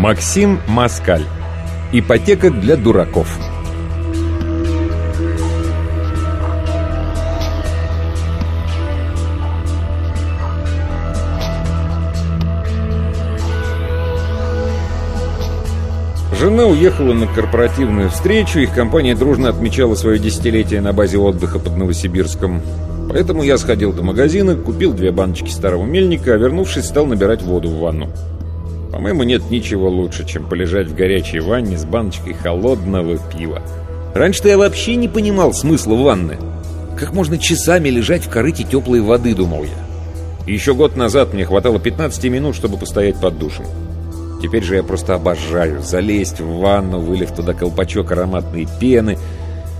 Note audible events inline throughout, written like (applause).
Максим Маскаль. Ипотека для дураков. Жена уехала на корпоративную встречу, их компания дружно отмечала свое десятилетие на базе отдыха под Новосибирском. Поэтому я сходил до магазина, купил две баночки старого мельника, а вернувшись, стал набирать воду в ванну. По-моему, нет ничего лучше, чем полежать в горячей ванне с баночкой холодного пива. Раньше-то я вообще не понимал смысла ванны. Как можно часами лежать в корыте теплой воды, думал я. еще год назад мне хватало 15 минут, чтобы постоять под душем. Теперь же я просто обожаю залезть в ванну, вылив туда колпачок ароматной пены,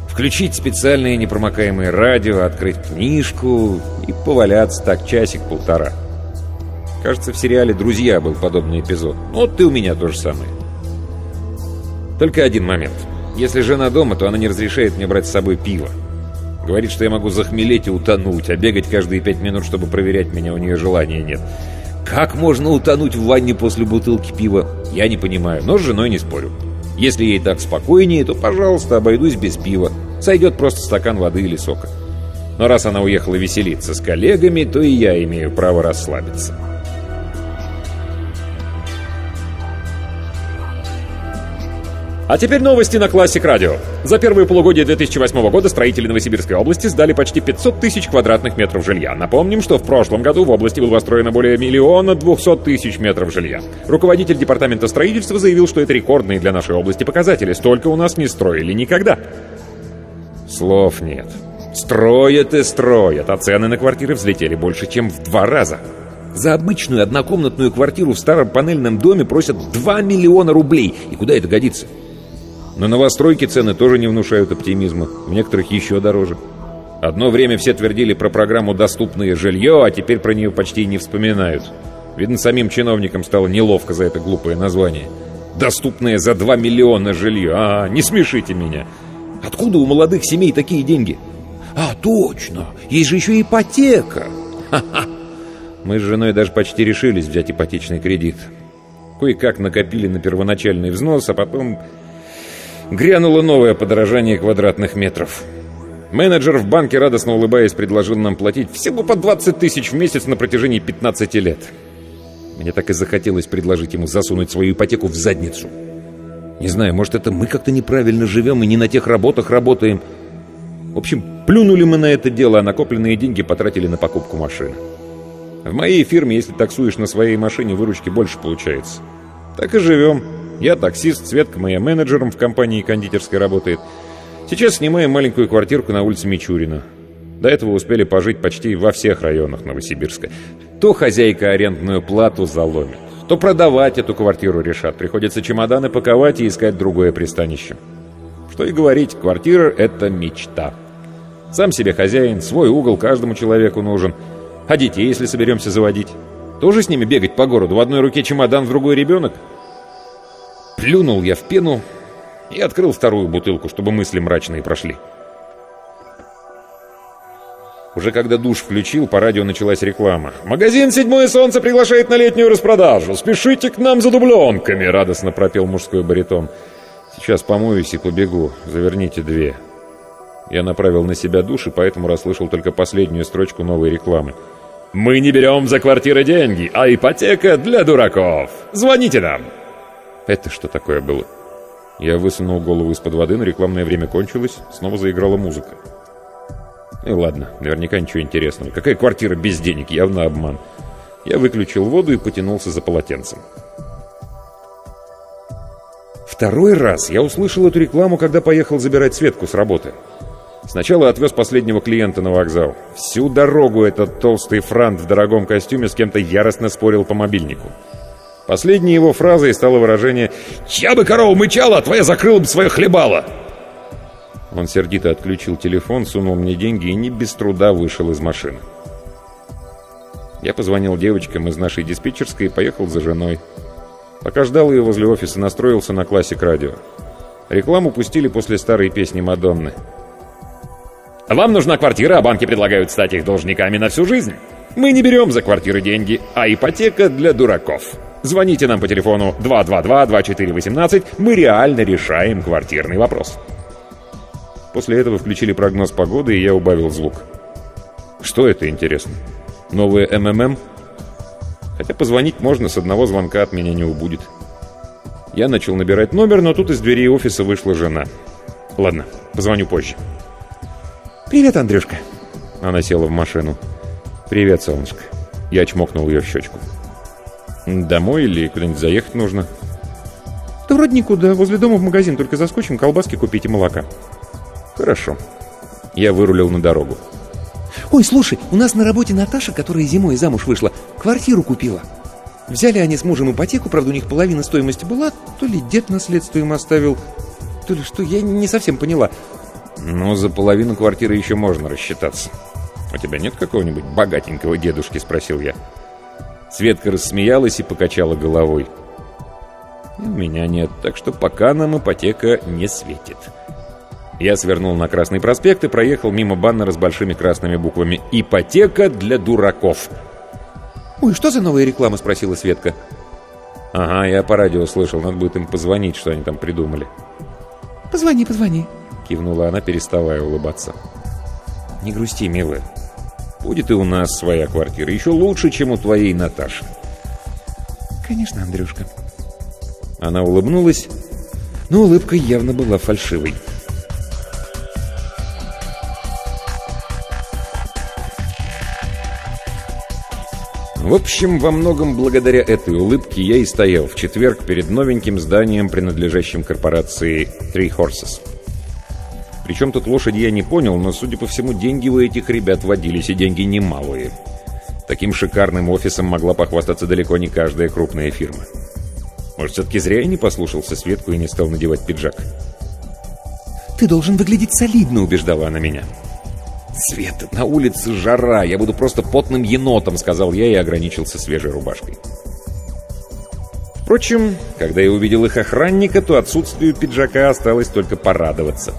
включить специальное непромокаемое радио, открыть книжку и поваляться так часик-полтора. Кажется, в сериале «Друзья» был подобный эпизод. Вот ты у меня то же самое. Только один момент. Если жена дома, то она не разрешает мне брать с собой пиво. Говорит, что я могу захмелеть и утонуть, а бегать каждые пять минут, чтобы проверять меня, у нее желания нет. Как можно утонуть в ванне после бутылки пива? Я не понимаю, но с женой не спорю. Если ей так спокойнее, то, пожалуйста, обойдусь без пива. Сойдет просто стакан воды или сока. Но раз она уехала веселиться с коллегами, то и я имею право расслабиться. А теперь новости на Classic Radio. За первые полугодие 2008 года строители Новосибирской области сдали почти 500 тысяч квадратных метров жилья. Напомним, что в прошлом году в области было построено более миллиона 200 тысяч метров жилья. Руководитель департамента строительства заявил, что это рекордные для нашей области показатели. Столько у нас не строили никогда. Слов нет. Строят и строят, а цены на квартиры взлетели больше, чем в два раза. За обычную однокомнатную квартиру в старом панельном доме просят 2 миллиона рублей. И куда это годится? На новостройки цены тоже не внушают оптимизма, в некоторых еще дороже. Одно время все твердили про программу «Доступное жилье», а теперь про нее почти не вспоминают. Видно, самим чиновникам стало неловко за это глупое название. «Доступное за 2 миллиона жилье». А, не смешите меня. Откуда у молодых семей такие деньги? А, точно, есть же еще ипотека. Ха-ха. Мы с женой даже почти решились взять ипотечный кредит. Кое-как накопили на первоначальный взнос, а потом Грянуло новое подорожание квадратных метров. Менеджер в банке, радостно улыбаясь, предложил нам платить всего по 20 тысяч в месяц на протяжении 15 лет. Мне так и захотелось предложить ему засунуть свою ипотеку в задницу. Не знаю, может, это мы как-то неправильно живем и не на тех работах работаем. В общем, плюнули мы на это дело, а накопленные деньги потратили на покупку машины. В моей фирме, если таксуешь на своей машине, выручки больше получается. Так и живем. Я таксист, Светка моя менеджером в компании кондитерской работает. Сейчас снимаем маленькую квартирку на улице Мичурина. До этого успели пожить почти во всех районах Новосибирска. То хозяйка арендную плату заломит, то продавать эту квартиру решат. Приходится чемоданы паковать и искать другое пристанище. Что и говорить, квартира — это мечта. Сам себе хозяин, свой угол каждому человеку нужен. А детей, если соберемся заводить? Тоже с ними бегать по городу? В одной руке чемодан, в другой ребенок? Плюнул я в пену и открыл вторую бутылку, чтобы мысли мрачные прошли. Уже когда душ включил, по радио началась реклама. «Магазин «Седьмое солнце» приглашает на летнюю распродажу! Спешите к нам за дубленками!» — радостно пропел мужской баритон. Сейчас помоюсь и побегу. Заверните две». Я направил на себя душ и поэтому расслышал только последнюю строчку новой рекламы. «Мы не берем за квартиры деньги, а ипотека для дураков. Звоните нам!» Это что такое было? Я высунул голову из-под воды, но рекламное время кончилось, снова заиграла музыка. И ладно, наверняка ничего интересного. Какая квартира без денег? Явно обман. Я выключил воду и потянулся за полотенцем. Второй раз я услышал эту рекламу, когда поехал забирать Светку с работы. Сначала отвез последнего клиента на вокзал. Всю дорогу этот толстый франт в дорогом костюме с кем-то яростно спорил по мобильнику. Последней его фразой стало выражение «Чья бы корова мычала, а твоя закрыла бы свое хлебало!» Он сердито отключил телефон, сунул мне деньги и не без труда вышел из машины. Я позвонил девочкам из нашей диспетчерской и поехал за женой. Пока ждал ее возле офиса, настроился на классик радио. Рекламу пустили после старой песни Мадонны. «Вам нужна квартира, а банки предлагают стать их должниками на всю жизнь. Мы не берем за квартиры деньги, а ипотека для дураков. Звоните нам по телефону 222-2418, мы реально решаем квартирный вопрос». После этого включили прогноз погоды, и я убавил звук. Что это, интересно? Новое МММ? Хотя позвонить можно, с одного звонка от меня не убудет. Я начал набирать номер, но тут из дверей офиса вышла жена. Ладно, позвоню позже. «Привет, Андрюшка!» Она села в машину. «Привет, солнышко!» Я чмокнул ее в щечку. «Домой или куда-нибудь заехать нужно?» «Да вроде никуда. Возле дома в магазин. Только заскочим, колбаски купить и молока». «Хорошо». Я вырулил на дорогу. «Ой, слушай, у нас на работе Наташа, которая зимой замуж вышла, квартиру купила. Взяли они с мужем ипотеку, правда, у них половина стоимости была, то ли дед наследство им оставил, то ли что, я не совсем поняла». «Ну, за половину квартиры еще можно рассчитаться. У тебя нет какого-нибудь богатенького дедушки?» — спросил я. Светка рассмеялась и покачала головой. «У меня нет, так что пока нам ипотека не светит». Я свернул на Красный проспект и проехал мимо баннера с большими красными буквами «Ипотека для дураков». «Ой, что за новая реклама?» — спросила Светка. «Ага, я по радио слышал. Надо будет им позвонить, что они там придумали». «Позвони, позвони», — кивнула она, переставая улыбаться. «Не грусти, милая. Будет и у нас своя квартира. Еще лучше, чем у твоей Наташи». «Конечно, Андрюшка». Она улыбнулась, но улыбка явно была фальшивой. В общем, во многом благодаря этой улыбке я и стоял в четверг перед новеньким зданием, принадлежащим корпорации Three Horses. Причем тут лошади я не понял, но, судя по всему, деньги у этих ребят водились, и деньги немалые. Таким шикарным офисом могла похвастаться далеко не каждая крупная фирма. Может, все-таки зря я не послушался Светку и не стал надевать пиджак? «Ты должен выглядеть солидно», — убеждала она меня. «Света, на улице жара, я буду просто потным енотом», — сказал я и ограничился свежей рубашкой. Впрочем, когда я увидел их охранника, то отсутствию пиджака осталось только порадоваться.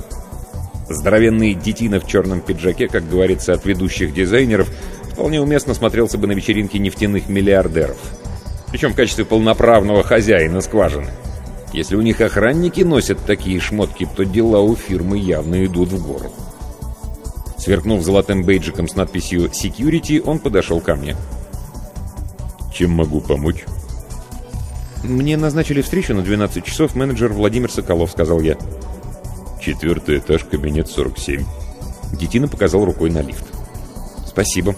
Здоровенный детина в черном пиджаке, как говорится от ведущих дизайнеров, вполне уместно смотрелся бы на вечеринке нефтяных миллиардеров. Причем в качестве полноправного хозяина скважины. Если у них охранники носят такие шмотки, то дела у фирмы явно идут в гору. Сверкнув золотым бейджиком с надписью «Security», он подошел ко мне. «Чем могу помочь?» «Мне назначили встречу на 12 часов менеджер Владимир Соколов», — сказал я. «Четвертый этаж, кабинет 47». Детина показал рукой на лифт. «Спасибо».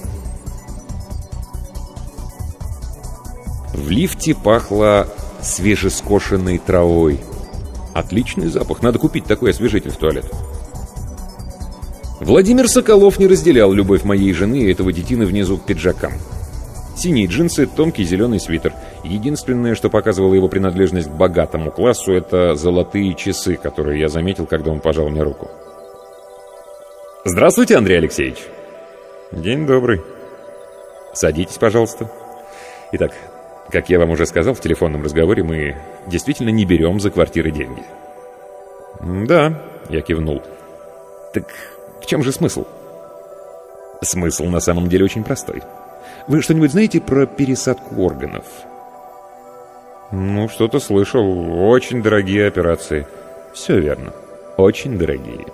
В лифте пахло свежескошенной травой. Отличный запах. Надо купить такой освежитель в туалет. Владимир Соколов не разделял любовь моей жены и этого детины внизу к пиджакам. Синие джинсы, тонкий зеленый свитер. Единственное, что показывало его принадлежность к богатому классу, это золотые часы, которые я заметил, когда он пожал мне руку. «Здравствуйте, Андрей Алексеевич!» «День добрый. Садитесь, пожалуйста. Итак, как я вам уже сказал в телефонном разговоре, мы действительно не берем за квартиры деньги». «Да», — я кивнул. «Так в чем же смысл? Смысл на самом деле очень простой. Вы что-нибудь знаете про пересадку органов? Ну, что-то слышал. Очень дорогие операции. Все верно. Очень дорогие.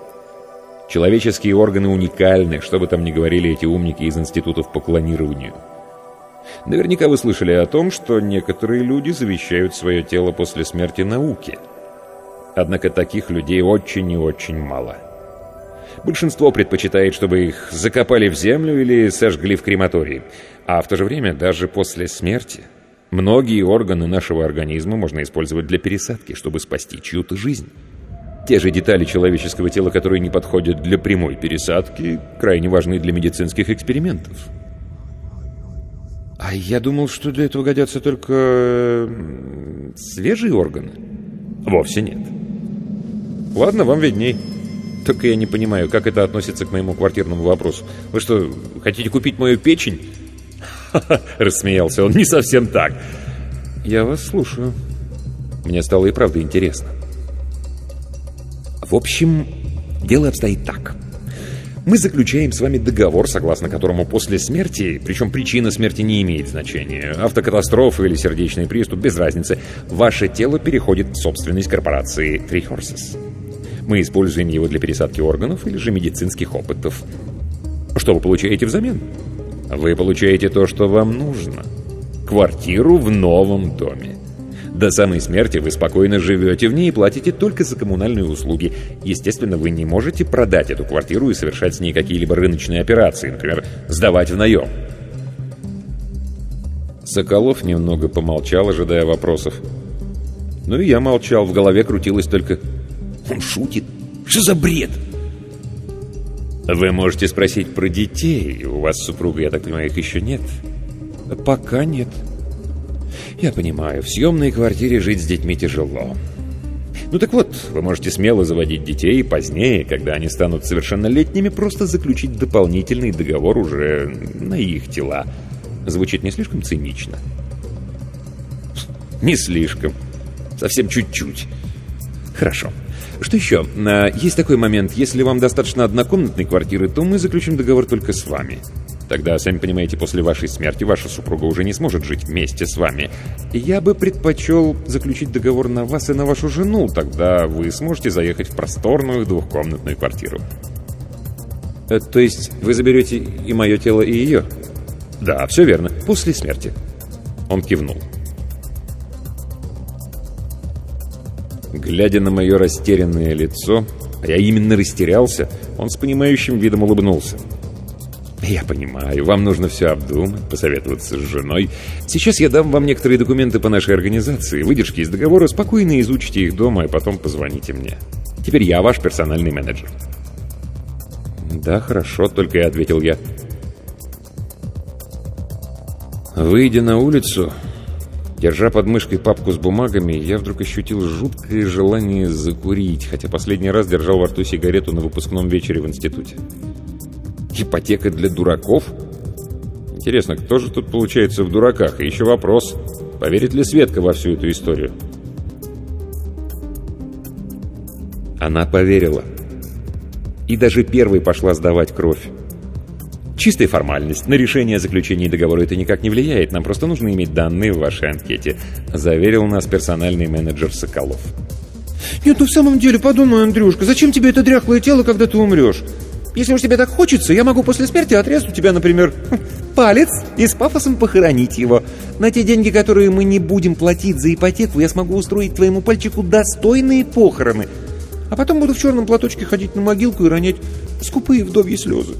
Человеческие органы уникальны, что бы там ни говорили эти умники из институтов по клонированию. Наверняка вы слышали о том, что некоторые люди завещают свое тело после смерти науке. Однако таких людей очень и очень мало. Большинство предпочитает, чтобы их закопали в землю или сожгли в крематории. А в то же время, даже после смерти, многие органы нашего организма можно использовать для пересадки, чтобы спасти чью-то жизнь. Те же детали человеческого тела, которые не подходят для прямой пересадки, крайне важны для медицинских экспериментов. А я думал, что для этого годятся только свежие органы. Вовсе нет. Ладно, вам видней. Только я не понимаю, как это относится к моему квартирному вопросу. Вы что, хотите купить мою печень? (laughs) Рассмеялся он. Не совсем так. Я вас слушаю. Мне стало и правда интересно. В общем, дело обстоит так. Мы заключаем с вами договор, согласно которому после смерти, причем причина смерти не имеет значения, автокатастрофа или сердечный приступ, без разницы, ваше тело переходит в собственность корпорации Three Horses. Мы используем его для пересадки органов или же медицинских опытов. Что вы получаете взамен? Вы получаете то, что вам нужно. Квартиру в новом доме. До самой смерти вы спокойно живете в ней и платите только за коммунальные услуги. Естественно, вы не можете продать эту квартиру и совершать с ней какие-либо рыночные операции, например, сдавать в наем. Соколов немного помолчал, ожидая вопросов. Ну и я молчал, в голове крутилось только «Он шутит? Что за бред?» «Вы можете спросить про детей. У вас супруга, я так понимаю, их еще нет?» «Пока нет». Я понимаю, в съемной квартире жить с детьми тяжело. Ну так вот, вы можете смело заводить детей и позднее, когда они станут совершеннолетними, просто заключить дополнительный договор уже на их тела. Звучит не слишком цинично? Не слишком. Совсем чуть-чуть. Хорошо. Что еще? А, есть такой момент. Если вам достаточно однокомнатной квартиры, то мы заключим договор только с вами. Тогда, сами понимаете, после вашей смерти ваша супруга уже не сможет жить вместе с вами. Я бы предпочел заключить договор на вас и на вашу жену. Тогда вы сможете заехать в просторную двухкомнатную квартиру. Э, то есть вы заберете и мое тело, и ее? Да, все верно. После смерти. Он кивнул. Глядя на мое растерянное лицо, а я именно растерялся, он с понимающим видом улыбнулся. «Я понимаю, вам нужно все обдумать, посоветоваться с женой. Сейчас я дам вам некоторые документы по нашей организации, выдержки из договора, спокойно изучите их дома, и потом позвоните мне. Теперь я ваш персональный менеджер». «Да, хорошо», — только и ответил я. Выйдя на улицу, держа под мышкой папку с бумагами, я вдруг ощутил жуткое желание закурить, хотя последний раз держал во рту сигарету на выпускном вечере в институте. Ипотека для дураков? Интересно, кто же тут получается в дураках? И еще вопрос, поверит ли Светка во всю эту историю? Она поверила. И даже первой пошла сдавать кровь. Чистая формальность. На решение о заключении договора это никак не влияет. Нам просто нужно иметь данные в вашей анкете», — заверил нас персональный менеджер Соколов. «Нет, ну в самом деле, подумай, Андрюшка, зачем тебе это дряхлое тело, когда ты умрешь? Если уж тебе так хочется, я могу после смерти отрезать у тебя, например, палец и с пафосом похоронить его. На те деньги, которые мы не будем платить за ипотеку, я смогу устроить твоему пальчику достойные похороны. А потом буду в черном платочке ходить на могилку и ронять скупые вдовьи слезы.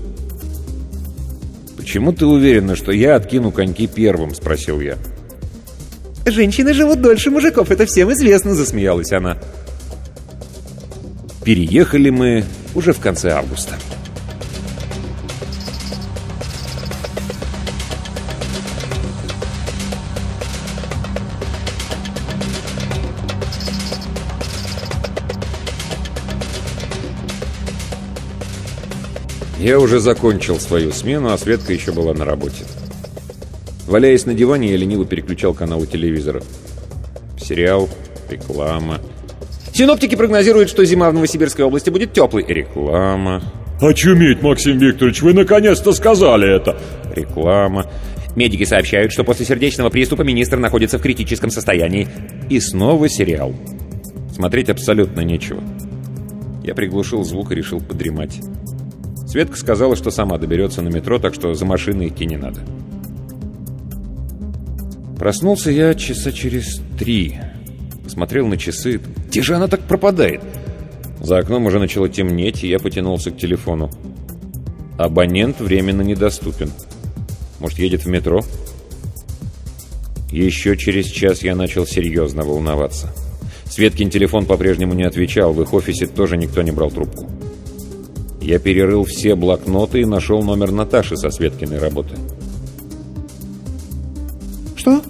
«Почему ты уверена, что я откину коньки первым?» — спросил я. «Женщины живут дольше мужиков, это всем известно», — засмеялась она. Переехали мы уже в конце августа. Я уже закончил свою смену, а Светка еще была на работе. Валяясь на диване, я лениво переключал каналы телевизора. Сериал, реклама. Синоптики прогнозируют, что зима в Новосибирской области будет теплой. Реклама. Очуметь, Максим Викторович, вы наконец-то сказали это. Реклама. Медики сообщают, что после сердечного приступа министр находится в критическом состоянии. И снова сериал. Смотреть абсолютно нечего. Я приглушил звук и решил подремать. Светка сказала, что сама доберется на метро, так что за машиной идти не надо. Проснулся я часа через три. Посмотрел на часы. Где же она так пропадает? За окном уже начало темнеть, и я потянулся к телефону. Абонент временно недоступен. Может, едет в метро? Еще через час я начал серьезно волноваться. Светкин телефон по-прежнему не отвечал, в их офисе тоже никто не брал трубку. Я перерыл все блокноты и нашел номер Наташи со Светкиной работы. «Что?»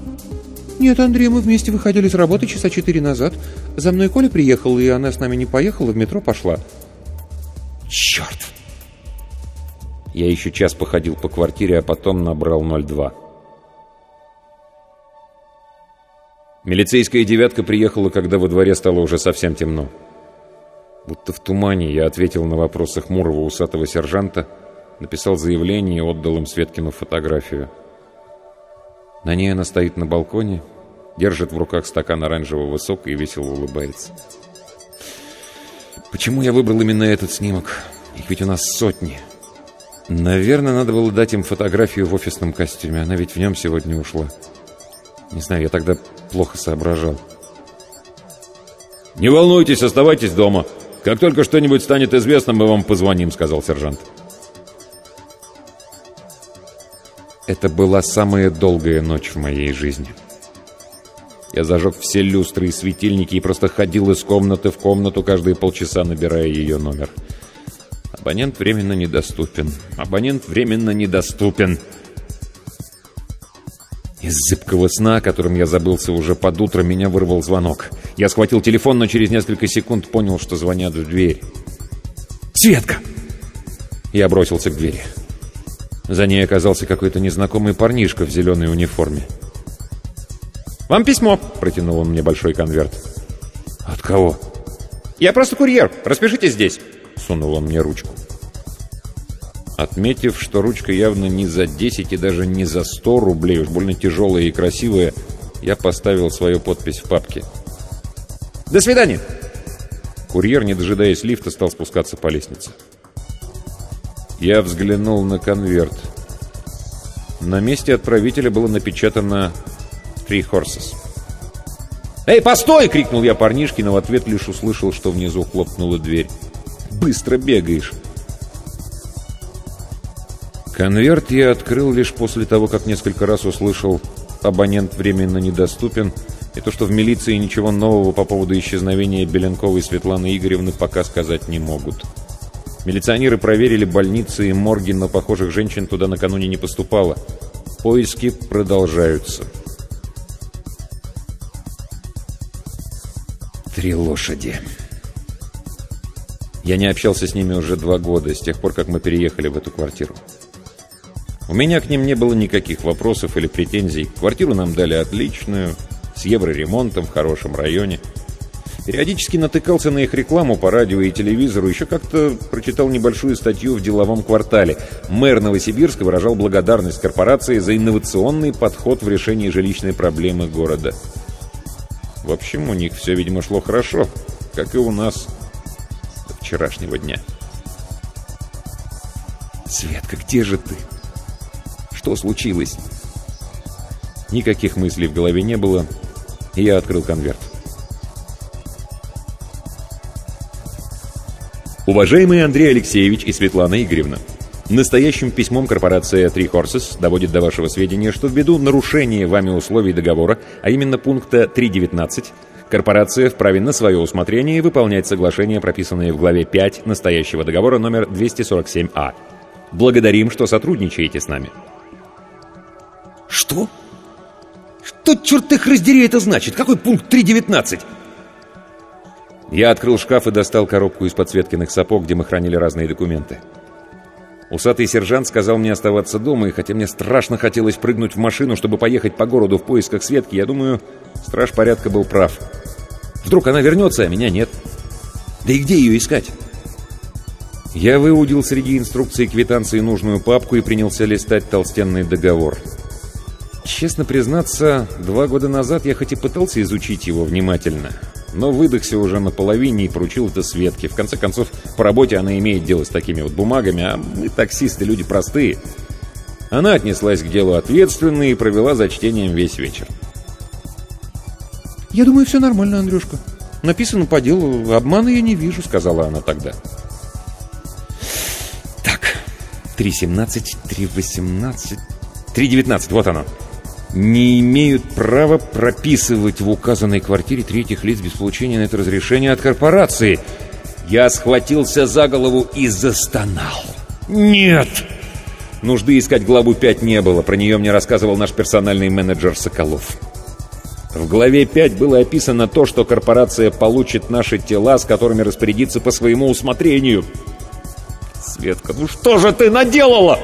«Нет, Андрей, мы вместе выходили с работы часа четыре назад. За мной Коля приехал, и она с нами не поехала, в метро пошла». «Черт!» Я еще час походил по квартире, а потом набрал 02. Милицейская девятка приехала, когда во дворе стало уже совсем темно. Будто в тумане я ответил на вопросы хмурого усатого сержанта, написал заявление и отдал им Светкину фотографию. На ней она стоит на балконе, держит в руках стакан оранжевого сока и весело улыбается. Почему я выбрал именно этот снимок? Их ведь у нас сотни. Наверное, надо было дать им фотографию в офисном костюме. Она ведь в нем сегодня ушла. Не знаю, я тогда плохо соображал. «Не волнуйтесь, оставайтесь дома. Как только что-нибудь станет известно, мы вам позвоним», — сказал сержант. Это была самая долгая ночь в моей жизни. Я зажег все люстры и светильники и просто ходил из комнаты в комнату, каждые полчаса набирая ее номер. Абонент временно недоступен. Абонент временно недоступен. Из зыбкого сна, которым я забылся уже под утро, меня вырвал звонок. Я схватил телефон, но через несколько секунд понял, что звонят в дверь. «Светка!» Я бросился к двери. За ней оказался какой-то незнакомый парнишка в зеленой униформе. «Вам письмо!» — протянул он мне большой конверт. «От кого?» «Я просто курьер. Распишитесь здесь!» — сунул он мне ручку. Отметив, что ручка явно не за 10 и даже не за 100 рублей, уж больно тяжелая и красивая, я поставил свою подпись в папке. «До свидания!» Курьер, не дожидаясь лифта, стал спускаться по лестнице. Я взглянул на конверт. На месте отправителя было напечатано «Three Horses». «Эй, постой!» — крикнул я парнишке, но в ответ лишь услышал, что внизу хлопнула дверь. «Быстро бегаешь!» Конверт я открыл лишь после того, как несколько раз услышал «абонент временно недоступен» и то, что в милиции ничего нового по поводу исчезновения Беленковой Светланы Игоревны пока сказать не могут. Милиционеры проверили больницы и морги, но похожих женщин туда накануне не поступало. Поиски продолжаются. Три лошади. Я не общался с ними уже два года, с тех пор, как мы переехали в эту квартиру. У меня к ним не было никаких вопросов или претензий. Квартиру нам дали отличную, с евроремонтом в хорошем районе – Периодически натыкался на их рекламу по радио и телевизору, еще как-то прочитал небольшую статью в деловом квартале. Мэр Новосибирска выражал благодарность корпорации за инновационный подход в решении жилищной проблемы города. В общем, у них все, видимо, шло хорошо, как и у нас вчерашнего дня. «Светка, где же ты? Что случилось?» Никаких мыслей в голове не было, я открыл конверт. Уважаемые Андрей Алексеевич и Светлана Игоревна, настоящим письмом корпорация Three Horses доводит до вашего сведения, что ввиду нарушения вами условий договора, а именно пункта 3.19, корпорация вправе на свое усмотрение выполнять соглашения, прописанные в главе 5 настоящего договора номер 247А. Благодарим, что сотрудничаете с нами. Что? Что, черт их раздери, это значит? Какой пункт 3.19? Я открыл шкаф и достал коробку из подсветкиных сапог, где мы хранили разные документы. Усатый сержант сказал мне оставаться дома, и хотя мне страшно хотелось прыгнуть в машину, чтобы поехать по городу в поисках Светки, я думаю, страж порядка был прав. Вдруг она вернется, а меня нет. Да и где ее искать? Я выудил среди инструкций квитанции нужную папку и принялся листать толстенный договор. Честно признаться, два года назад я хоть и пытался изучить его внимательно, но выдохся уже наполовине и поручил это Светке. В конце концов, по работе она имеет дело с такими вот бумагами, а мы, таксисты, люди простые. Она отнеслась к делу ответственно и провела за чтением весь вечер. «Я думаю, все нормально, Андрюшка. Написано по делу, обмана я не вижу», — сказала она тогда. «Так, 3.17, 3.18, 3.19, вот оно не имеют права прописывать в указанной квартире третьих лиц без получения на это разрешения от корпорации. Я схватился за голову и застонал. «Нет!» Нужды искать главу 5 не было, про нее мне рассказывал наш персональный менеджер Соколов. В главе 5 было описано то, что корпорация получит наши тела, с которыми распорядится по своему усмотрению. «Светка, ну что же ты наделала?»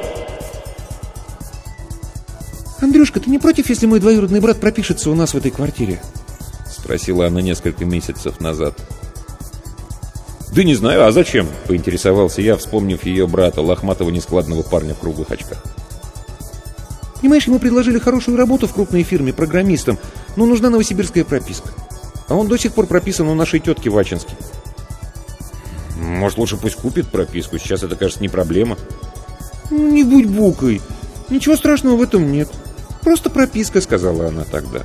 «Андрюшка, ты не против, если мой двоюродный брат пропишется у нас в этой квартире?» Спросила она несколько месяцев назад. «Да не знаю, а зачем?» — поинтересовался я, вспомнив ее брата, лохматого нескладного парня в круглых очках. «Понимаешь, ему предложили хорошую работу в крупной фирме программистом, но нужна новосибирская прописка. А он до сих пор прописан у нашей тетки в Ачинске». «Может, лучше пусть купит прописку? Сейчас это, кажется, не проблема». «Ну, «Не будь букой. Ничего страшного в этом нет». «Просто прописка», — сказала она тогда.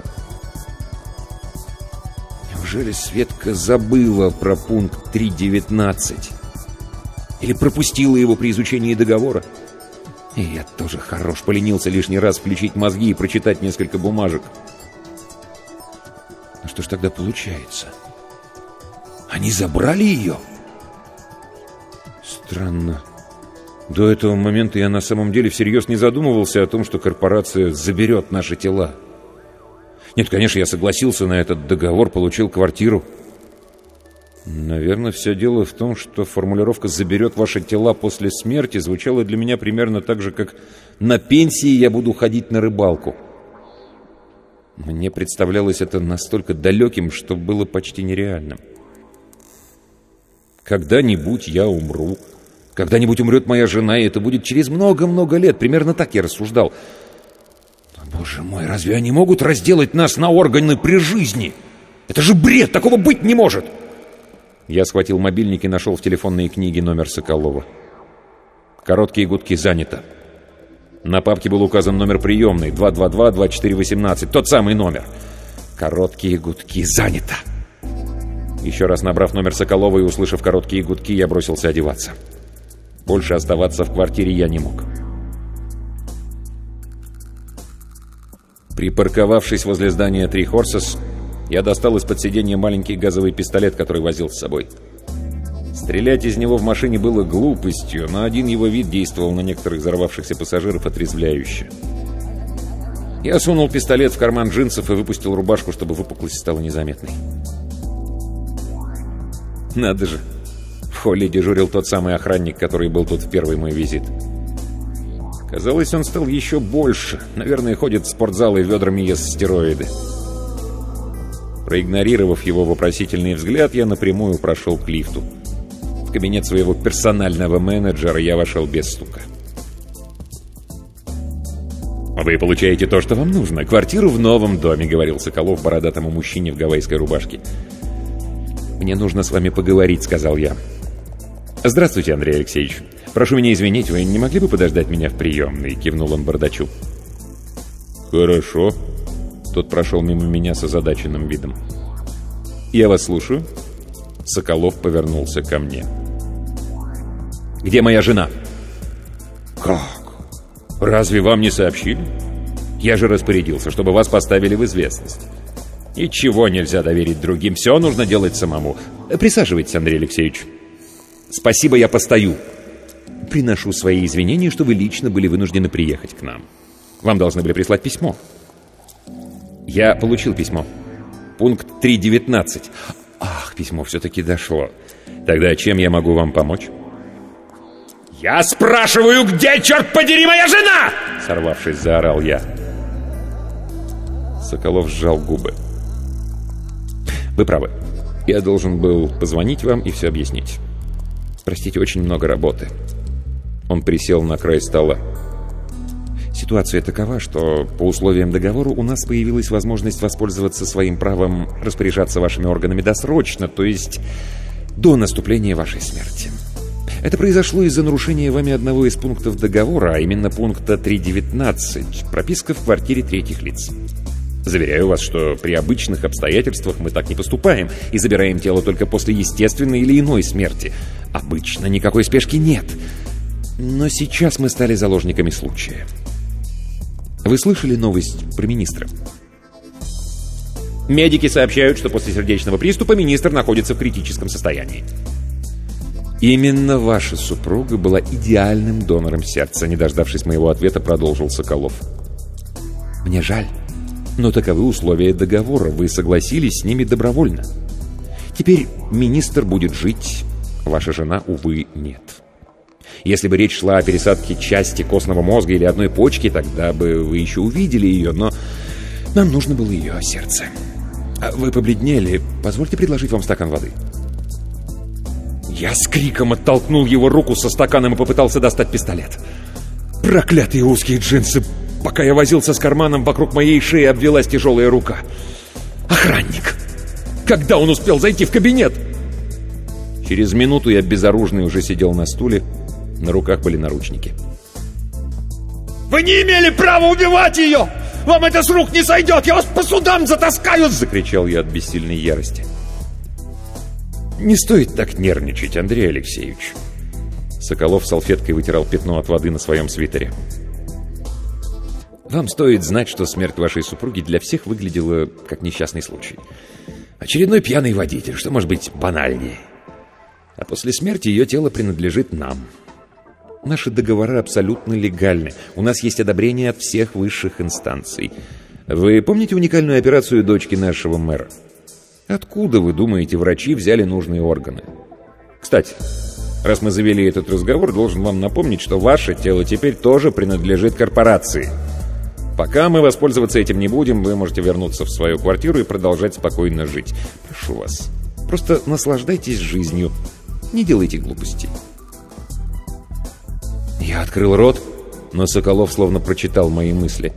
Неужели Светка забыла про пункт 3.19? Или пропустила его при изучении договора? И я тоже хорош, поленился лишний раз включить мозги и прочитать несколько бумажек. Ну что ж тогда получается? Они забрали ее? Странно. До этого момента я на самом деле всерьез не задумывался о том, что корпорация заберет наши тела. Нет, конечно, я согласился на этот договор, получил квартиру. Наверное, все дело в том, что формулировка «заберет ваши тела после смерти» звучала для меня примерно так же, как «на пенсии я буду ходить на рыбалку». Мне представлялось это настолько далеким, что было почти нереальным. Когда-нибудь я умру, когда-нибудь умрет моя жена, и это будет через много-много лет. Примерно так я рассуждал. Но, боже мой, разве они могут разделать нас на органы при жизни? Это же бред! Такого быть не может! Я схватил мобильник и нашел в телефонной книге номер Соколова. Короткие гудки занято. На папке был указан номер приемной 222-2418. Тот самый номер. Короткие гудки занято. Еще раз набрав номер Соколова и услышав короткие гудки, я бросился одеваться. Больше оставаться в квартире я не мог. Припарковавшись возле здания Три Хорсес, я достал из-под сиденья маленький газовый пистолет, который возил с собой. Стрелять из него в машине было глупостью, но один его вид действовал на некоторых взорвавшихся пассажиров отрезвляюще. Я сунул пистолет в карман джинсов и выпустил рубашку, чтобы выпуклость стала незаметной. Надо же, холле дежурил тот самый охранник, который был тут в первый мой визит. Казалось, он стал еще больше. Наверное, ходит в спортзал и ведрами ест стероиды. Проигнорировав его вопросительный взгляд, я напрямую прошел к лифту. В кабинет своего персонального менеджера я вошел без стука. «Вы получаете то, что вам нужно. Квартиру в новом доме», — говорил Соколов бородатому мужчине в гавайской рубашке. «Мне нужно с вами поговорить», — сказал я. «Здравствуйте, Андрей Алексеевич. Прошу меня извинить, вы не могли бы подождать меня в приемной?» — кивнул он бардачу. «Хорошо». Тот прошел мимо меня с озадаченным видом. «Я вас слушаю». Соколов повернулся ко мне. «Где моя жена?» «Как? Разве вам не сообщили? Я же распорядился, чтобы вас поставили в известность. Ничего нельзя доверить другим, все нужно делать самому. Присаживайтесь, Андрей Алексеевич». Спасибо, я постою. Приношу свои извинения, что вы лично были вынуждены приехать к нам. Вам должны были прислать письмо. Я получил письмо. Пункт 3.19. Ах, письмо все-таки дошло. Тогда чем я могу вам помочь? «Я спрашиваю, где, черт подери, моя жена?» Сорвавшись, заорал я. Соколов сжал губы. «Вы правы. Я должен был позвонить вам и все объяснить. Простите, очень много работы. Он присел на край стола. Ситуация такова, что по условиям договора у нас появилась возможность воспользоваться своим правом распоряжаться вашими органами досрочно, то есть до наступления вашей смерти. Это произошло из-за нарушения вами одного из пунктов договора, а именно пункта 3.19, прописка в квартире третьих лиц. Заверяю вас, что при обычных обстоятельствах мы так не поступаем и забираем тело только после естественной или иной смерти. Обычно никакой спешки нет. Но сейчас мы стали заложниками случая. Вы слышали новость про министра? Медики сообщают, что после сердечного приступа министр находится в критическом состоянии. Именно ваша супруга была идеальным донором сердца, не дождавшись моего ответа, продолжил Соколов. Мне жаль, но таковы условия договора, вы согласились с ними добровольно. Теперь министр будет жить, ваша жена, увы, нет. Если бы речь шла о пересадке части костного мозга или одной почки, тогда бы вы еще увидели ее, но нам нужно было ее сердце. А вы побледнели. Позвольте предложить вам стакан воды. Я с криком оттолкнул его руку со стаканом и попытался достать пистолет. Проклятые узкие джинсы! Пока я возился с карманом, вокруг моей шеи обвелась тяжелая рука. Охранник! Когда он успел зайти в кабинет? Через минуту я безоружный уже сидел на стуле, на руках были наручники. «Вы не имели права убивать ее! Вам это с рук не сойдет! Я вас по судам затаскаю!» Закричал я от бессильной ярости. «Не стоит так нервничать, Андрей Алексеевич!» Соколов салфеткой вытирал пятно от воды на своем свитере. «Вам стоит знать, что смерть вашей супруги для всех выглядела как несчастный случай. Очередной пьяный водитель, что может быть банальнее. А после смерти ее тело принадлежит нам, Наши договоры абсолютно легальны. У нас есть одобрение от всех высших инстанций. Вы помните уникальную операцию дочки нашего мэра? Откуда, вы думаете, врачи взяли нужные органы? Кстати, раз мы завели этот разговор, должен вам напомнить, что ваше тело теперь тоже принадлежит корпорации. Пока мы воспользоваться этим не будем, вы можете вернуться в свою квартиру и продолжать спокойно жить. Прошу вас, просто наслаждайтесь жизнью. Не делайте глупостей. Я открыл рот, но Соколов словно прочитал мои мысли.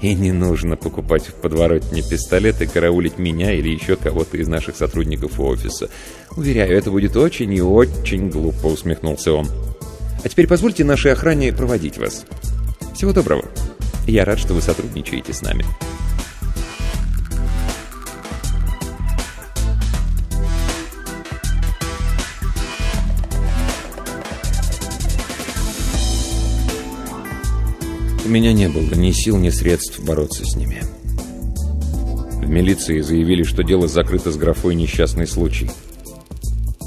И не нужно покупать в подворотне пистолет и караулить меня или еще кого-то из наших сотрудников офиса. Уверяю, это будет очень и очень глупо, усмехнулся он. А теперь позвольте нашей охране проводить вас. Всего доброго. Я рад, что вы сотрудничаете с нами. У меня не было ни сил, ни средств бороться с ними. В милиции заявили, что дело закрыто с графой «несчастный случай».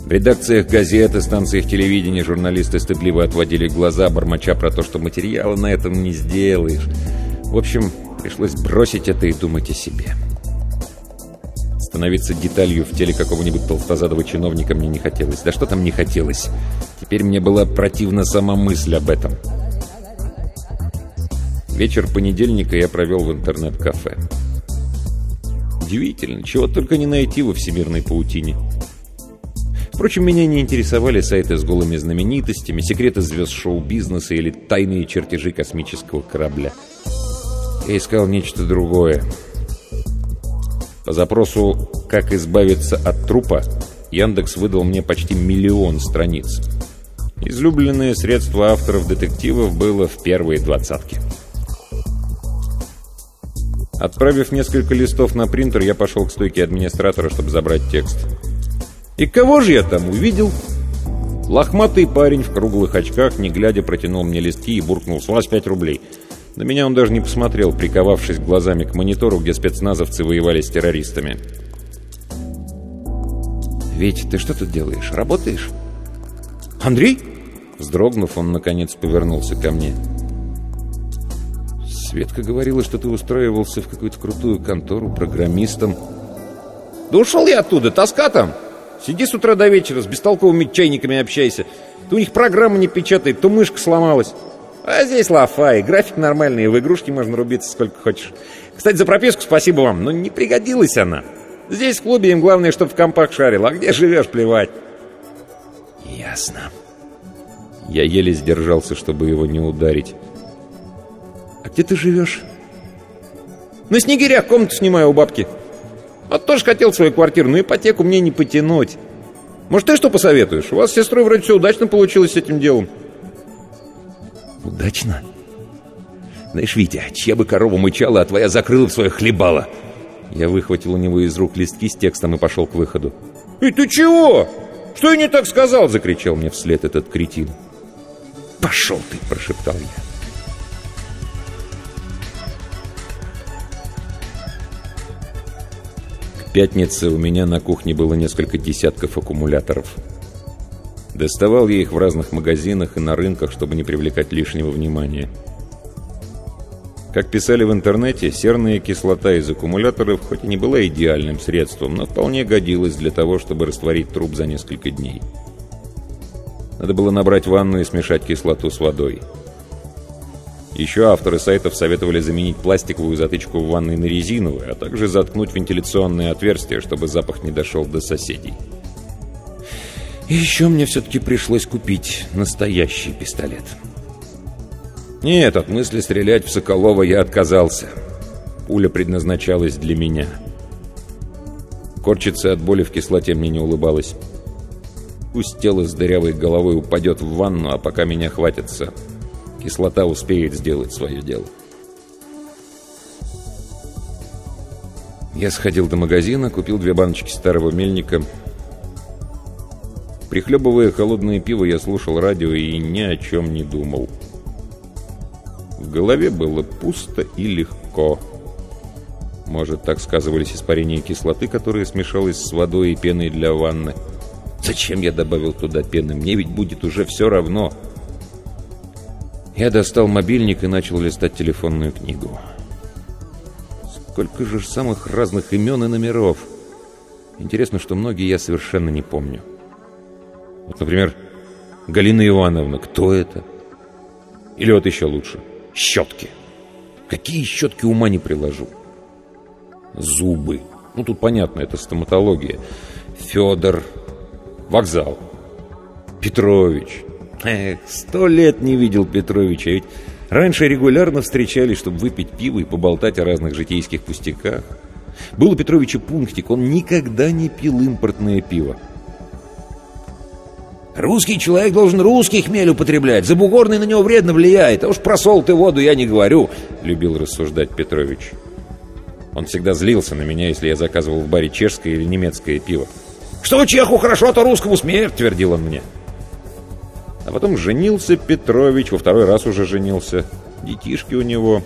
В редакциях газет и станциях телевидения журналисты стыдливо отводили глаза, бормоча про то, что материала на этом не сделаешь. В общем, пришлось бросить это и думать о себе. Становиться деталью в теле какого-нибудь толстозадого чиновника мне не хотелось. Да что там не хотелось? Теперь мне была противна сама мысль об этом. Вечер понедельника я провел в интернет-кафе. Удивительно, чего только не найти во всемирной паутине. Впрочем, меня не интересовали сайты с голыми знаменитостями, секреты звезд шоу-бизнеса или тайные чертежи космического корабля. Я искал нечто другое. По запросу «Как избавиться от трупа» Яндекс выдал мне почти миллион страниц. Излюбленное средство авторов детективов было в первые двадцатки. Отправив несколько листов на принтер, я пошел к стойке администратора, чтобы забрать текст. И кого же я там увидел? Лохматый парень в круглых очках, не глядя, протянул мне листки и буркнул «С вас 5 рублей». На меня он даже не посмотрел, приковавшись глазами к монитору, где спецназовцы воевали с террористами. «Ведь ты что тут делаешь? Работаешь?» «Андрей?» Вздрогнув, он, наконец, повернулся ко мне. Светка говорила, что ты устраивался в какую-то крутую контору программистом. Да ушел я оттуда, тоска там. Сиди с утра до вечера, с бестолковыми чайниками общайся. То у них программа не печатает, то мышка сломалась. А здесь лафа, и график нормальный, и в игрушки можно рубиться сколько хочешь. Кстати, за прописку спасибо вам, но не пригодилась она. Здесь в клубе им главное, чтобы в компах шарил, а где живешь, плевать. Ясно. Я еле сдержался, чтобы его не ударить Где ты живешь? На Снегирях комнату снимаю у бабки. Вот тоже хотел свою квартиру, но ипотеку мне не потянуть. Может, ты что посоветуешь? У вас с сестрой вроде все удачно получилось с этим делом. Удачно? Знаешь, Витя, чья бы корова мычала, а твоя закрыла в свое хлебало. Я выхватил у него из рук листки с текстом и пошел к выходу. «Эй, ты чего? Что я не так сказал?» — закричал мне вслед этот кретин. «Пошел ты!» — прошептал я. Пятнице у меня на кухне было несколько десятков аккумуляторов. Доставал я их в разных магазинах и на рынках, чтобы не привлекать лишнего внимания. Как писали в интернете, серная кислота из аккумуляторов хоть и не была идеальным средством, но вполне годилась для того, чтобы растворить труп за несколько дней. Надо было набрать ванну и смешать кислоту с водой. Еще авторы сайтов советовали заменить пластиковую затычку в ванной на резиновую, а также заткнуть вентиляционные отверстия, чтобы запах не дошел до соседей. И еще мне все-таки пришлось купить настоящий пистолет. Нет, от мысли стрелять в Соколова я отказался. Пуля предназначалась для меня. Корчиться от боли в кислоте мне не улыбалось. Пусть тело с дырявой головой упадет в ванну, а пока меня хватится, кислота успеет сделать свое дело. Я сходил до магазина, купил две баночки старого мельника. Прихлебывая холодное пиво, я слушал радио и ни о чем не думал. — в голове было пусто и легко. Может, так сказывались испарения кислоты, которая смешалась с водой и пеной для ванны. Зачем я добавил туда пены? Мне ведь будет уже все равно. Я достал мобильник и начал листать телефонную книгу. Сколько же самых разных имен и номеров. Интересно, что многие я совершенно не помню. Вот, например, Галина Ивановна. Кто это? Или вот еще лучше – Щетки. Какие щетки ума не приложу. Зубы. Ну, тут понятно, это стоматология. Федор. Вокзал. Петрович. Эх, сто лет не видел Петровича, ведь раньше регулярно встречались, чтобы выпить пиво и поболтать о разных житейских пустяках. Был у Петровича пунктик, он никогда не пил импортное пиво. Русский человек должен русский хмель употреблять. Забугорный на него вредно влияет. А уж про ты воду я не говорю», — любил рассуждать Петрович. Он всегда злился на меня, если я заказывал в баре чешское или немецкое пиво. «Что чеху хорошо, то русскому смерть», — твердил он мне. А потом женился Петрович, во второй раз уже женился. Детишки у него.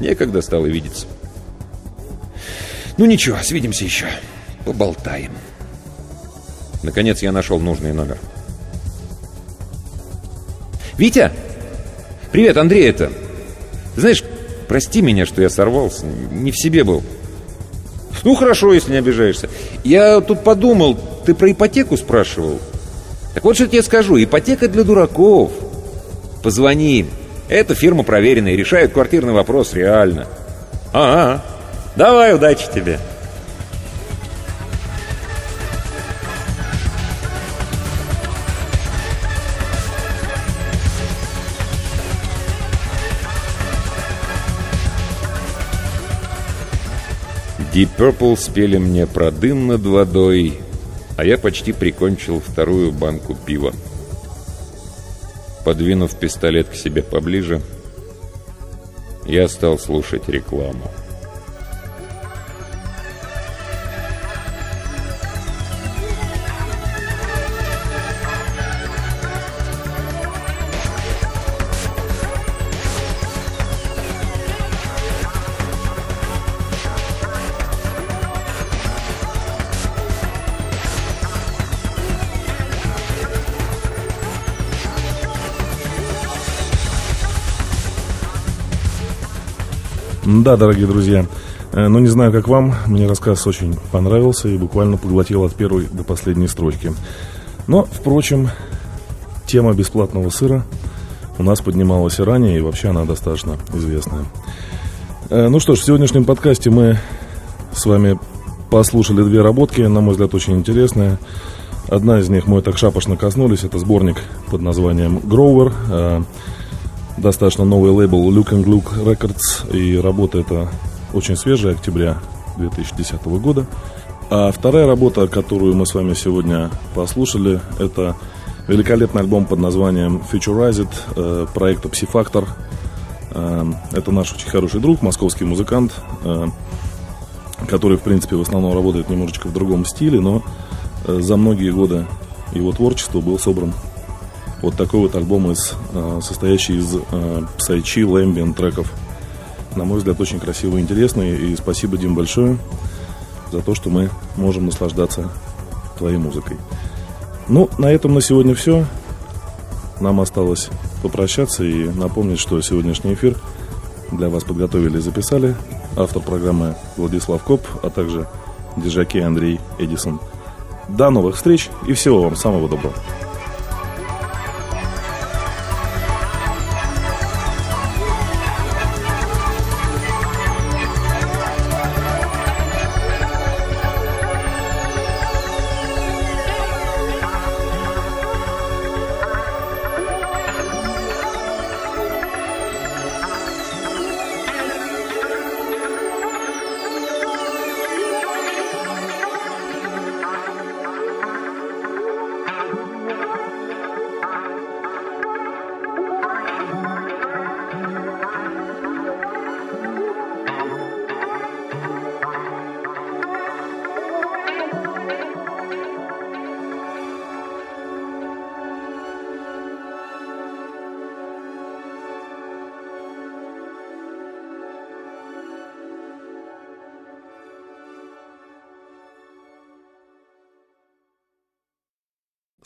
Некогда стало видеться. Ну ничего, свидимся еще. Поболтаем. Наконец я нашел нужный номер. «Витя! Привет, Андрей это! знаешь, прости меня, что я сорвался, не в себе был». «Ну, хорошо, если не обижаешься. Я тут подумал, ты про ипотеку спрашивал?» «Так вот, что я тебе скажу, ипотека для дураков. Позвони Эта фирма проверенная, решает квартирный вопрос реально». «Ага, давай, удачи тебе!» Deep Purple спели мне про дым над водой, а я почти прикончил вторую банку пива. Подвинув пистолет к себе поближе, я стал слушать рекламу. Да, дорогие друзья, э, ну не знаю, как вам, мне рассказ очень понравился и буквально поглотил от первой до последней строчки. Но, впрочем, тема бесплатного сыра у нас поднималась и ранее, и вообще она достаточно известная. Э, ну что ж, в сегодняшнем подкасте мы с вами послушали две работки, на мой взгляд, очень интересные. Одна из них мы так шапошно коснулись, это сборник под названием «Гроувер». Достаточно новый лейбл Luke and Luke Records, и работа эта очень свежая, октября 2010 года. А вторая работа, которую мы с вами сегодня послушали, это великолепный альбом под названием Futurized э, проекта Psifactor. Э, это наш очень хороший друг, московский музыкант, э, который, в принципе, в основном работает немножечко в другом стиле, но за многие годы его творчества был собран вот такой вот альбом, из, состоящий из psychill, ambient треков. На мой взгляд, очень красивый и интересный. И спасибо, Дим, большое за то, что мы можем наслаждаться твоей музыкой. Ну, на этом на сегодня все. Нам осталось попрощаться и напомнить, что сегодняшний эфир для вас подготовили и записали автор программы Владислав Коп, а также Дежаки Андрей Эдисон. До новых встреч и всего вам самого доброго.